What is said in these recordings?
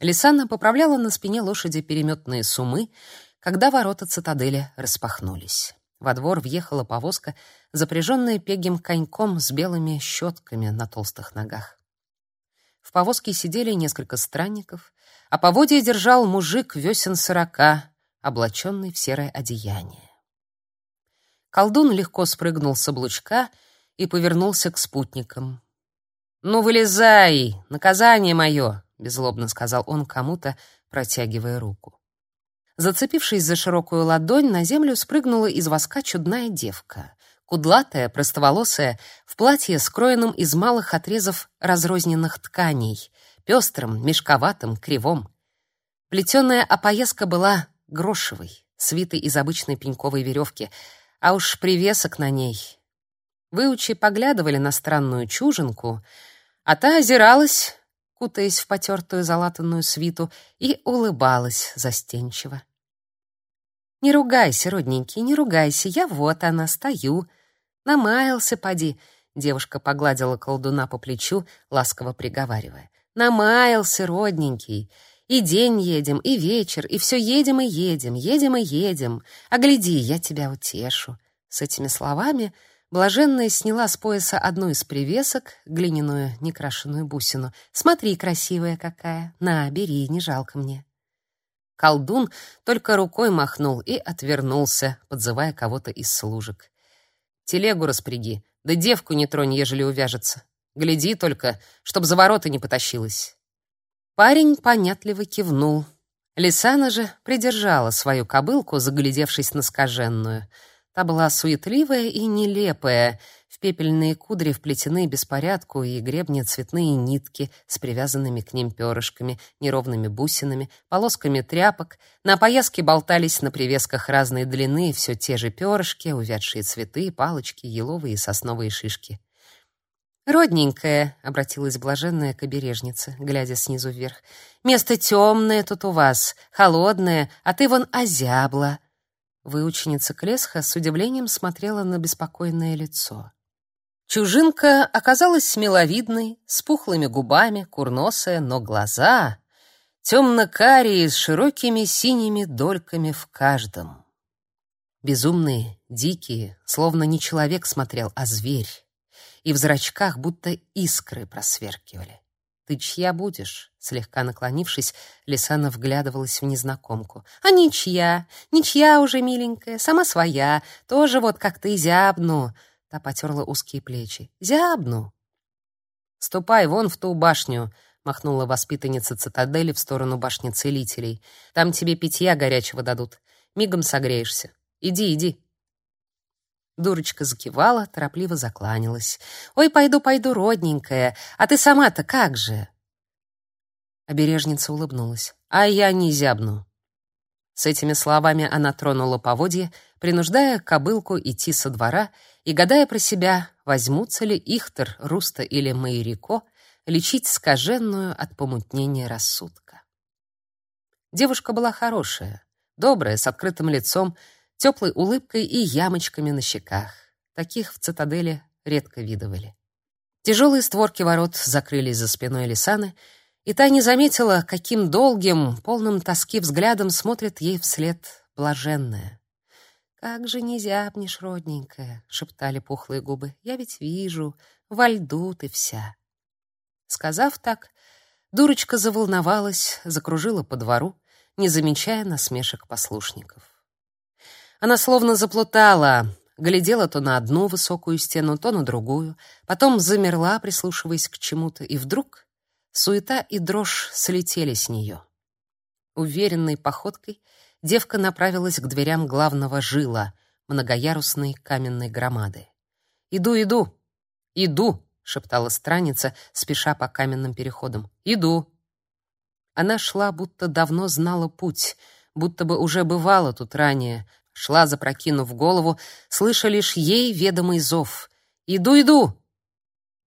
Лисана поправляла на спине лошади переметные сумы, когда ворота цитадели распахнулись. Во двор въехала повозка, запряженная пегим коньком с белыми щетками на толстых ногах. В повозке сидели несколько странников, а поводья держал мужик весен сорока, облаченный в серое одеяние. Колдун легко спрыгнул с облучка и повернулся к спутникам. «Ну, вылезай! Наказание мое!» — беззлобно сказал он кому-то, протягивая руку. Зацепившись за широкую ладонь, на землю спрыгнула из воска чудная девка. Кудлатая, простоволосая, в платье, скроенном из малых отрезов разрозненных тканей, пестрым, мешковатым, кривом. Плетеная опояска была грошевой, свитой из обычной пеньковой веревки, а уж привесок на ней. Выучи поглядывали на странную чужинку, а та озиралась, кутаясь в потертую залатанную свиту, и улыбалась застенчиво. «Не ругайся, родненький, не ругайся, я вот она, стою. Намаялся, поди», — девушка погладила колдуна по плечу, ласково приговаривая. «Намаялся, родненький. И день едем, и вечер, и все едем и едем, едем и едем. А гляди, я тебя утешу». С этими словами Блаженная сняла с пояса одну из привесок, глиняную некрашенную бусину. «Смотри, красивая какая! На, бери, не жалко мне!» Колдун только рукой махнул и отвернулся, подзывая кого-то из служек. «Телегу распряги, да девку не тронь, ежели увяжется. Гляди только, чтоб за ворота не потащилась». Парень понятливо кивнул. Лисана же придержала свою кобылку, заглядевшись на скаженную — Та была суетливая и нелепая, в пепельные кудри вплетены беспорядку и гребни цветные нитки с привязанными к ним перышками, неровными бусинами, полосками тряпок. На пояске болтались на привесках разной длины все те же перышки, увядшие цветы, палочки, еловые и сосновые шишки. «Родненькая», — обратилась блаженная к обережнице, глядя снизу вверх, — «место темное тут у вас, холодное, а ты вон озябла». Выученица Клесха с удивлением смотрела на беспокойное лицо. Чужинка оказалась миловидной, с пухлыми губами, курносая, но глаза темно-карие с широкими синими дольками в каждом. Безумные, дикие, словно не человек смотрел, а зверь. И в зрачках будто искры просверкивали. «Ты чья будешь?» Слегка наклонившись, Лисана вглядывалась в незнакомку. «А ничья, ничья уже, миленькая, сама своя, тоже вот как ты зябну». Та потерла узкие плечи. «Зябну». «Ступай вон в ту башню», — махнула воспитанница цитадели в сторону башни целителей. «Там тебе питья горячего дадут. Мигом согреешься. Иди, иди». Дурочка закивала, торопливо закланялась. «Ой, пойду, пойду, родненькая. А ты сама-то как же?» Обережница улыбнулась. «А я не зябну». С этими словами она тронула поводье, принуждая кобылку идти со двора и гадая про себя, возьмутся ли Ихтер, Руста или Майрико лечить скаженную от помутнения рассудка. Девушка была хорошая, добрая, с открытым лицом, теплой улыбкой и ямочками на щеках. Таких в цитадели редко видывали. Тяжелые створки ворот закрылись за спиной Лисаны, и та не заметила, каким долгим, полным тоски взглядом смотрит ей вслед блаженная. «Как же не зябнешь, родненькая!» — шептали пухлые губы. «Я ведь вижу, во льду ты вся!» Сказав так, дурочка заволновалась, закружила по двору, не замечая насмешек послушников. Она словно заплутала, глядела то на одну высокую стену, то на другую, потом замерла, прислушиваясь к чему-то, и вдруг суета и дрожь слетели с нее. Уверенной походкой девка направилась к дверям главного жила, многоярусной каменной громады. «Иду, иду! Иду!» — шептала страница, спеша по каменным переходам. «Иду!» Она шла, будто давно знала путь, будто бы уже бывала тут ранее, шла, запрокинув голову, слыша лишь ей ведомый зов. «Иду, иду!»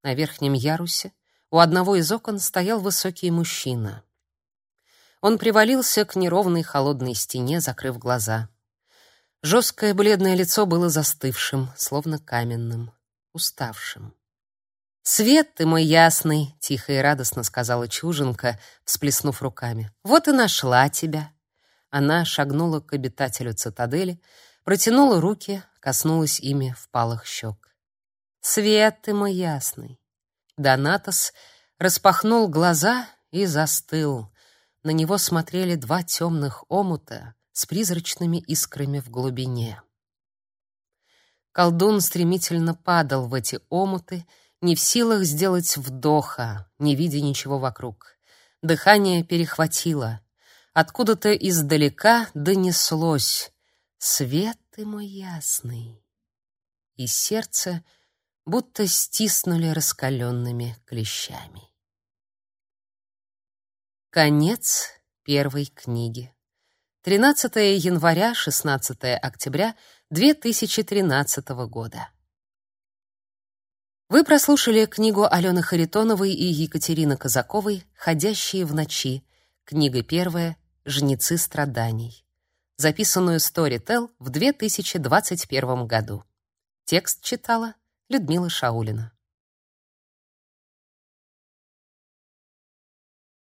На верхнем ярусе у одного из окон стоял высокий мужчина. Он привалился к неровной холодной стене, закрыв глаза. Жесткое бледное лицо было застывшим, словно каменным, уставшим. «Свет ты мой ясный!» — тихо и радостно сказала Чуженка, всплеснув руками. «Вот и нашла тебя!» Она шагнула к обитателю цитадели, протянула руки, коснулась ими впалых щек. «Свет ты мой ясный!» Донатос распахнул глаза и застыл. На него смотрели два темных омута с призрачными искрами в глубине. Колдун стремительно падал в эти омуты, не в силах сделать вдоха, не видя ничего вокруг. Дыхание перехватило. Откуда-то издалека донеслось «Свет ты мой ясный!» И сердце будто стиснули раскаленными клещами. Конец первой книги. 13 января, 16 октября 2013 года. Вы прослушали книгу Алены Харитоновой и Екатерины Казаковой «Ходящие в ночи», книга первая «Жнецы страданий», записанную Storytel в 2021 году. Текст читала Людмила Шаулина.